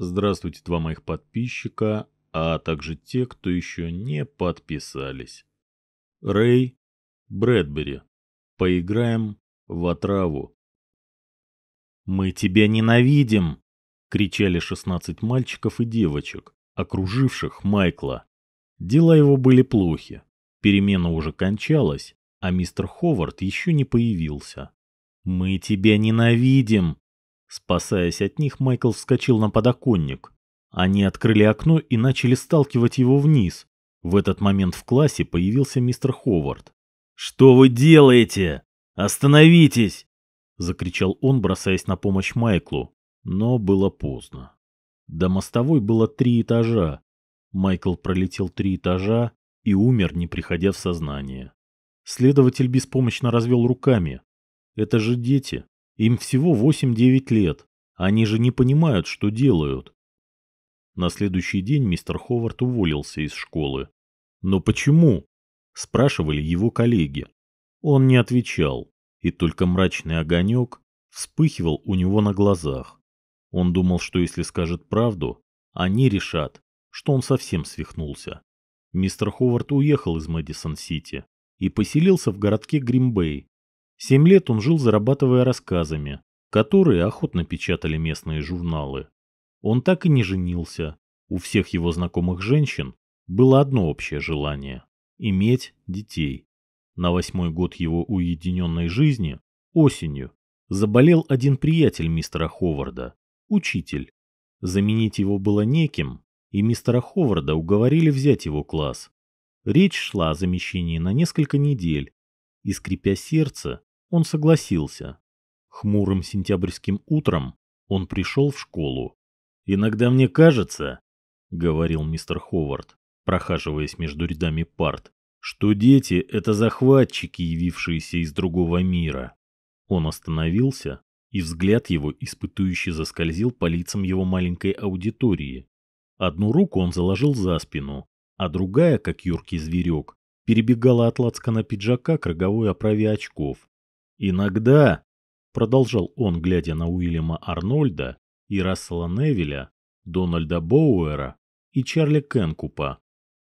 Здравствуйте, два моих подписчика, а также те, кто еще не подписались. Рэй Брэдбери. Поиграем в отраву. «Мы тебя ненавидим!» — кричали 16 мальчиков и девочек, окруживших Майкла. Дела его были плохи. Перемена уже кончалась, а мистер Ховард еще не появился. «Мы тебя ненавидим!» Спасаясь от них, Майкл вскочил на подоконник. Они открыли окно и начали сталкивать его вниз. В этот момент в классе появился мистер Ховард. «Что вы делаете? Остановитесь!» Закричал он, бросаясь на помощь Майклу. Но было поздно. До мостовой было три этажа. Майкл пролетел три этажа и умер, не приходя в сознание. Следователь беспомощно развел руками. Это же дети. Им всего 8-9 лет. Они же не понимают, что делают. На следующий день мистер Ховард уволился из школы. Но почему? Спрашивали его коллеги. Он не отвечал, и только мрачный огонек вспыхивал у него на глазах. Он думал, что если скажет правду, они решат, что он совсем свихнулся. Мистер Ховард уехал из Мэдисон-Сити и поселился в городке Гримбей. Семь лет он жил, зарабатывая рассказами, которые охотно печатали местные журналы. Он так и не женился. У всех его знакомых женщин было одно общее желание – иметь детей. На восьмой год его уединенной жизни, осенью, заболел один приятель мистера Ховарда, учитель. Заменить его было неким, и мистера Ховарда уговорили взять его класс. Речь шла о замещении на несколько недель, и, скрипя сердце, он согласился. Хмурым сентябрьским утром он пришел в школу. «Иногда мне кажется, — говорил мистер Ховард, прохаживаясь между рядами парт, — что дети — это захватчики, явившиеся из другого мира». Он остановился, и взгляд его испытующе заскользил по лицам его маленькой аудитории. Одну руку он заложил за спину, а другая, как юркий зверек, перебегала от лацкана пиджака к роговой оправе очков. «Иногда», — продолжал он, глядя на Уильяма Арнольда и Рассела Невеля, Дональда Боуэра и Чарли Кенкупа,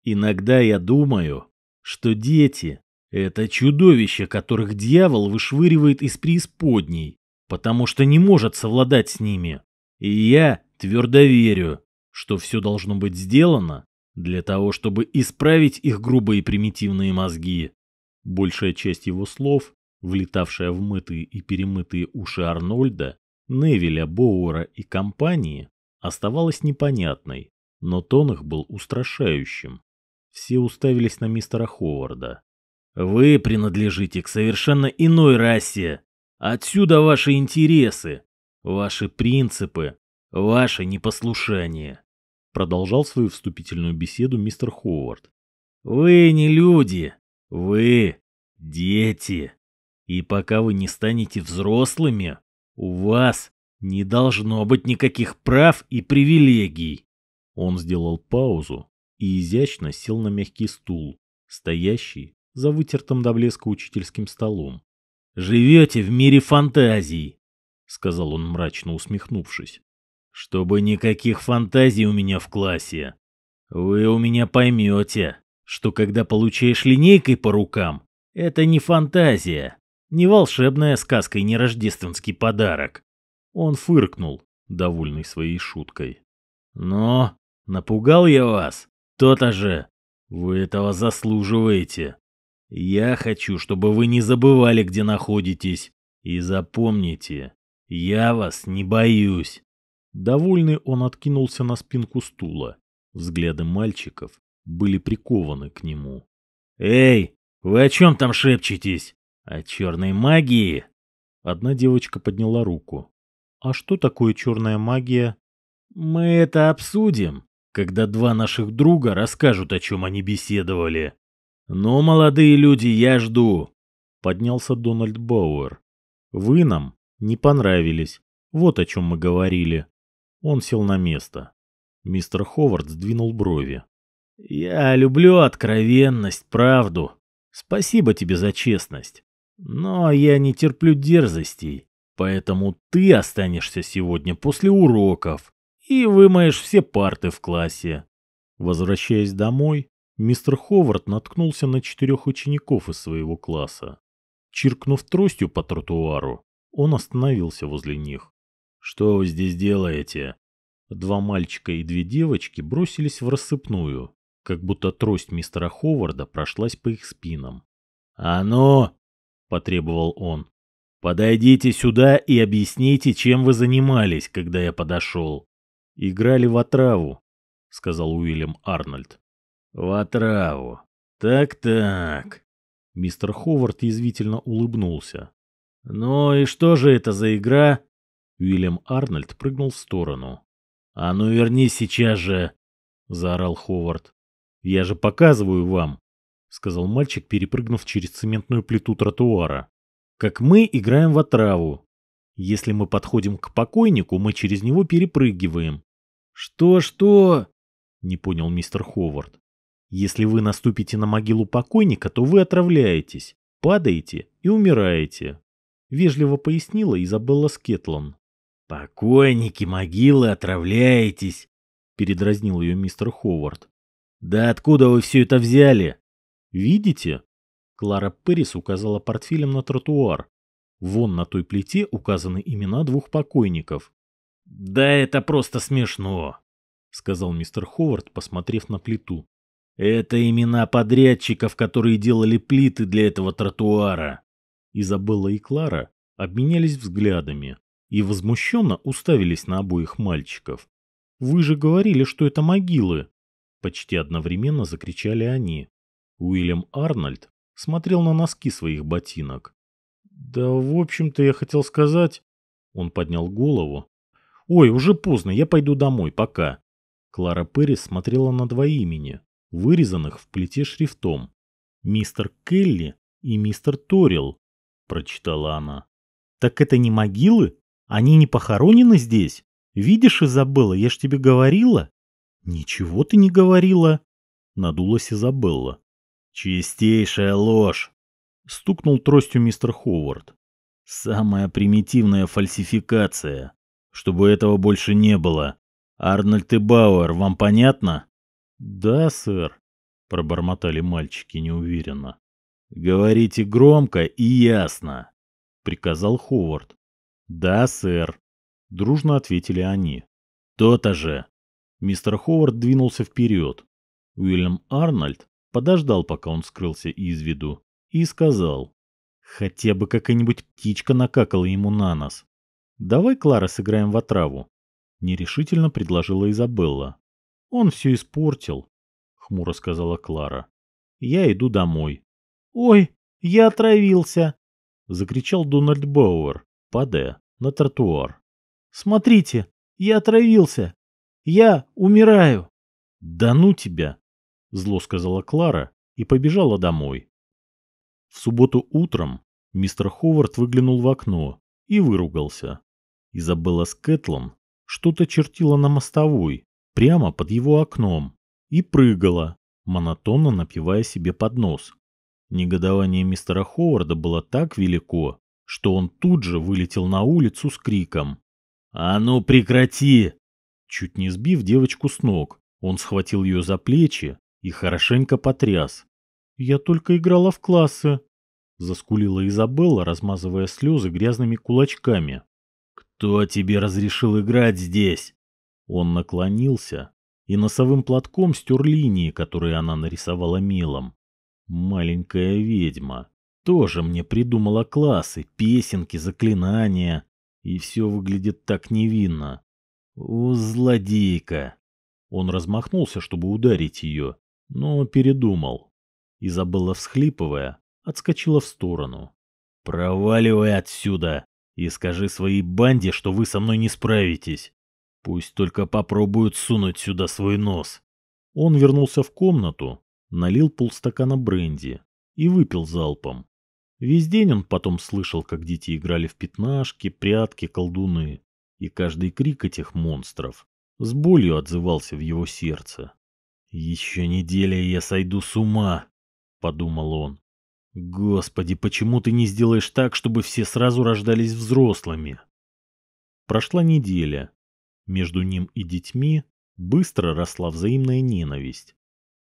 «иногда я думаю, что дети — это чудовища, которых дьявол вышвыривает из преисподней, потому что не может совладать с ними. И я твердо верю, что все должно быть сделано для того, чтобы исправить их грубые примитивные мозги. Большая часть его слов, влетавшая в мытые и перемытые уши Арнольда, Невиля, Боуэра и компании, оставалась непонятной, но тон их был устрашающим. Все уставились на мистера Ховарда. «Вы принадлежите к совершенно иной расе. Отсюда ваши интересы, ваши принципы, ваше непослушание продолжал свою вступительную беседу мистер Ховард. Вы не люди, вы дети. И пока вы не станете взрослыми, у вас не должно быть никаких прав и привилегий. Он сделал паузу и изящно сел на мягкий стул, стоящий за вытертым до блеска учительским столом. «Живете в мире фантазий», — сказал он мрачно усмехнувшись чтобы никаких фантазий у меня в классе. Вы у меня поймете, что когда получаешь линейкой по рукам, это не фантазия, не волшебная сказка и не рождественский подарок. Он фыркнул, довольный своей шуткой. Но напугал я вас, то-то же. Вы этого заслуживаете. Я хочу, чтобы вы не забывали, где находитесь. И запомните, я вас не боюсь. Довольный он откинулся на спинку стула. Взгляды мальчиков были прикованы к нему. «Эй, вы о чем там шепчетесь? О черной магии?» Одна девочка подняла руку. «А что такое черная магия?» «Мы это обсудим, когда два наших друга расскажут, о чем они беседовали. Ну, молодые люди, я жду!» Поднялся Дональд Бауэр. «Вы нам не понравились. Вот о чем мы говорили. Он сел на место. Мистер Ховард сдвинул брови. «Я люблю откровенность, правду. Спасибо тебе за честность. Но я не терплю дерзостей, поэтому ты останешься сегодня после уроков и вымоешь все парты в классе. Возвращаясь домой, мистер Ховард наткнулся на четырех учеников из своего класса. Чиркнув тростью по тротуару, он остановился возле них. «Что вы здесь делаете?» Два мальчика и две девочки бросились в рассыпную, как будто трость мистера Ховарда прошлась по их спинам. «А ну!» — потребовал он. «Подойдите сюда и объясните, чем вы занимались, когда я подошел». «Играли в отраву», — сказал Уильям Арнольд. «В отраву. Так-так». Мистер Ховард язвительно улыбнулся. «Ну и что же это за игра?» Уильям Арнольд прыгнул в сторону. «А ну вернись сейчас же!» — заорал Ховард. «Я же показываю вам!» — сказал мальчик, перепрыгнув через цементную плиту тротуара. «Как мы играем в отраву. Если мы подходим к покойнику, мы через него перепрыгиваем». «Что-что?» — не понял мистер Ховард. «Если вы наступите на могилу покойника, то вы отравляетесь, падаете и умираете», — вежливо пояснила Изабелла Скетлан. «Покойники, могилы, отравляетесь!» — передразнил ее мистер Ховард. «Да откуда вы все это взяли?» «Видите?» Клара Перрис указала портфелем на тротуар. Вон на той плите указаны имена двух покойников. «Да это просто смешно», — сказал мистер Ховард, посмотрев на плиту. «Это имена подрядчиков, которые делали плиты для этого тротуара». Изабелла и Клара обменялись взглядами и возмущенно уставились на обоих мальчиков. «Вы же говорили, что это могилы!» Почти одновременно закричали они. Уильям Арнольд смотрел на носки своих ботинок. «Да, в общем-то, я хотел сказать...» Он поднял голову. «Ой, уже поздно, я пойду домой, пока». Клара Перрис смотрела на два имени, вырезанных в плите шрифтом. «Мистер Келли и мистер Торил», — прочитала она. «Так это не могилы?» Они не похоронены здесь? Видишь, Изабелла, я ж тебе говорила. Ничего ты не говорила. Надулась Изабелла. Чистейшая ложь. Стукнул тростью мистер Ховард. Самая примитивная фальсификация. Чтобы этого больше не было. Арнольд и Бауэр, вам понятно? Да, сэр. Пробормотали мальчики неуверенно. Говорите громко и ясно, приказал Ховард. «Да, сэр», — дружно ответили они. «То-то же». Мистер Ховард двинулся вперед. Уильям Арнольд подождал, пока он скрылся из виду, и сказал. «Хотя бы какая-нибудь птичка накакала ему на нос. Давай, Клара, сыграем в отраву», — нерешительно предложила Изабелла. «Он все испортил», — хмуро сказала Клара. «Я иду домой». «Ой, я отравился!» — закричал Дональд Бауэр падая на тротуар. «Смотрите, я отравился! Я умираю!» «Да ну тебя!» — зло сказала Клара и побежала домой. В субботу утром мистер Ховард выглянул в окно и выругался. Изабелла Скэтлон что-то чертила на мостовой, прямо под его окном, и прыгала, монотонно напивая себе под нос. Негодование мистера Ховарда было так велико, что он тут же вылетел на улицу с криком. «А ну прекрати!» Чуть не сбив девочку с ног, он схватил ее за плечи и хорошенько потряс. «Я только играла в классы», — заскулила Изабелла, размазывая слезы грязными кулачками. «Кто тебе разрешил играть здесь?» Он наклонился и носовым платком стер линии, которые она нарисовала мелом. Маленькая ведьма тоже мне придумала классы, песенки, заклинания. И все выглядит так невинно. О, злодейка! Он размахнулся, чтобы ударить ее, но передумал. Изабелла, всхлипывая, отскочила в сторону. «Проваливай отсюда и скажи своей банде, что вы со мной не справитесь. Пусть только попробуют сунуть сюда свой нос». Он вернулся в комнату, налил полстакана бренди и выпил залпом. Весь день он потом слышал, как дети играли в пятнашки, прятки, колдуны, и каждый крик этих монстров с болью отзывался в его сердце. «Еще неделя, и я сойду с ума», — подумал он. «Господи, почему ты не сделаешь так, чтобы все сразу рождались взрослыми?» Прошла неделя. Между ним и детьми быстро росла взаимная ненависть.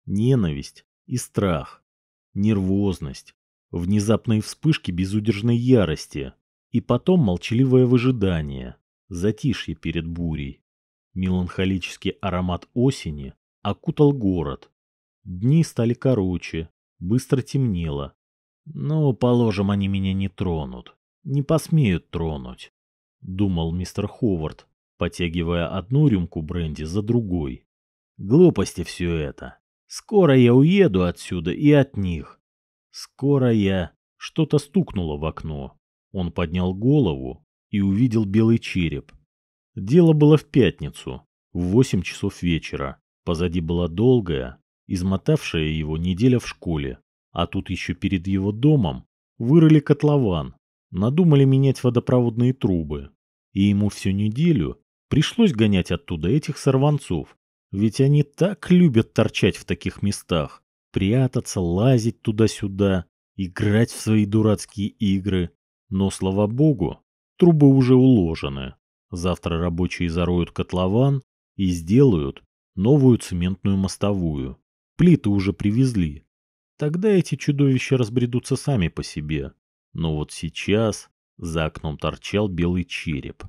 Ненависть и страх, нервозность, внезапные вспышки безудержной ярости и потом молчаливое выжидание, затишье перед бурей. Меланхолический аромат осени окутал город. Дни стали короче, быстро темнело. Но, положим, они меня не тронут. Не посмеют тронуть, — думал мистер Ховард, потягивая одну рюмку бренди за другой. Глупости все это. Скоро я уеду отсюда и от них. Скоро я... Что-то стукнуло в окно. Он поднял голову и увидел белый череп. Дело было в пятницу, в восемь часов вечера. Позади была долгая, измотавшая его неделя в школе. А тут еще перед его домом вырыли котлован, надумали менять водопроводные трубы. И ему всю неделю пришлось гонять оттуда этих сорванцов. Ведь они так любят торчать в таких местах, прятаться, лазить туда-сюда, играть в свои дурацкие игры. Но, слава богу, трубы уже уложены. Завтра рабочие зароют котлован и сделают новую цементную мостовую. Плиты уже привезли. Тогда эти чудовища разбредутся сами по себе. Но вот сейчас за окном торчал белый череп.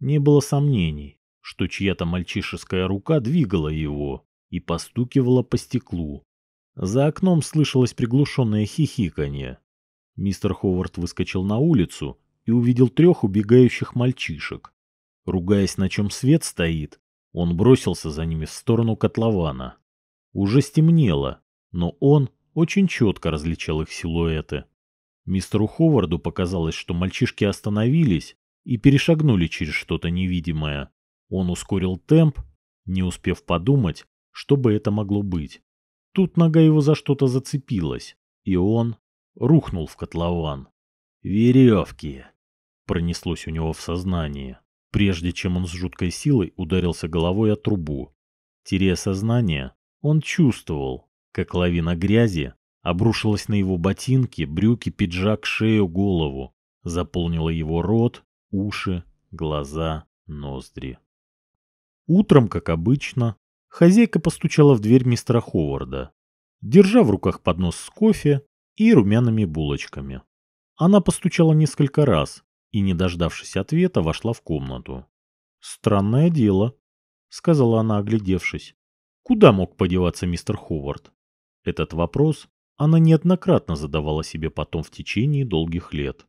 Не было сомнений, что чья-то мальчишеская рука двигала его и постукивала по стеклу. За окном слышалось приглушенное хихиканье. Мистер Ховард выскочил на улицу и увидел трех убегающих мальчишек. Ругаясь, на чем свет стоит, он бросился за ними в сторону котлована. Уже стемнело, но он очень четко различал их силуэты. Мистеру Ховарду показалось, что мальчишки остановились и перешагнули через что-то невидимое. Он ускорил темп, не успев подумать, что бы это могло быть. Тут нога его за что-то зацепилась, и он рухнул в котлован. «Веревки!» — пронеслось у него в сознании, прежде чем он с жуткой силой ударился головой о трубу. Теряя сознание, он чувствовал, как лавина грязи обрушилась на его ботинки, брюки, пиджак, шею, голову, заполнила его рот, уши, глаза, ноздри. Утром, как обычно, хозяйка постучала в дверь мистера Ховарда, держа в руках поднос с кофе и румяными булочками. Она постучала несколько раз и, не дождавшись ответа, вошла в комнату. «Странное дело», — сказала она, оглядевшись. Куда мог подеваться мистер Ховард? Этот вопрос она неоднократно задавала себе потом в течение долгих лет.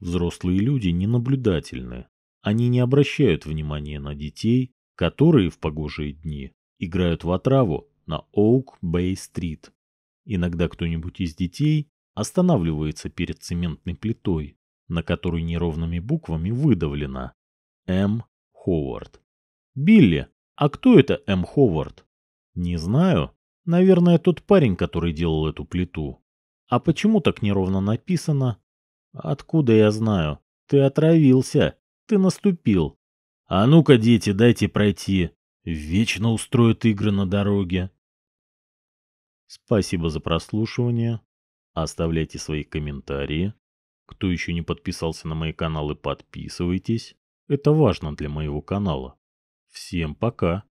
Взрослые люди ненаблюдательны. Они не обращают внимания на детей, которые в погожие дни играют в отраву на Оук-Бэй-стрит. Иногда кто-нибудь из детей останавливается перед цементной плитой, на которой неровными буквами выдавлено «М. Ховард». «Билли, а кто это М. Ховард?» Не знаю. Наверное, тот парень, который делал эту плиту. А почему так неровно написано? Откуда я знаю? Ты отравился. Ты наступил. А ну-ка, дети, дайте пройти. Вечно устроят игры на дороге. Спасибо за прослушивание. Оставляйте свои комментарии. Кто еще не подписался на мои каналы, подписывайтесь. Это важно для моего канала. Всем пока.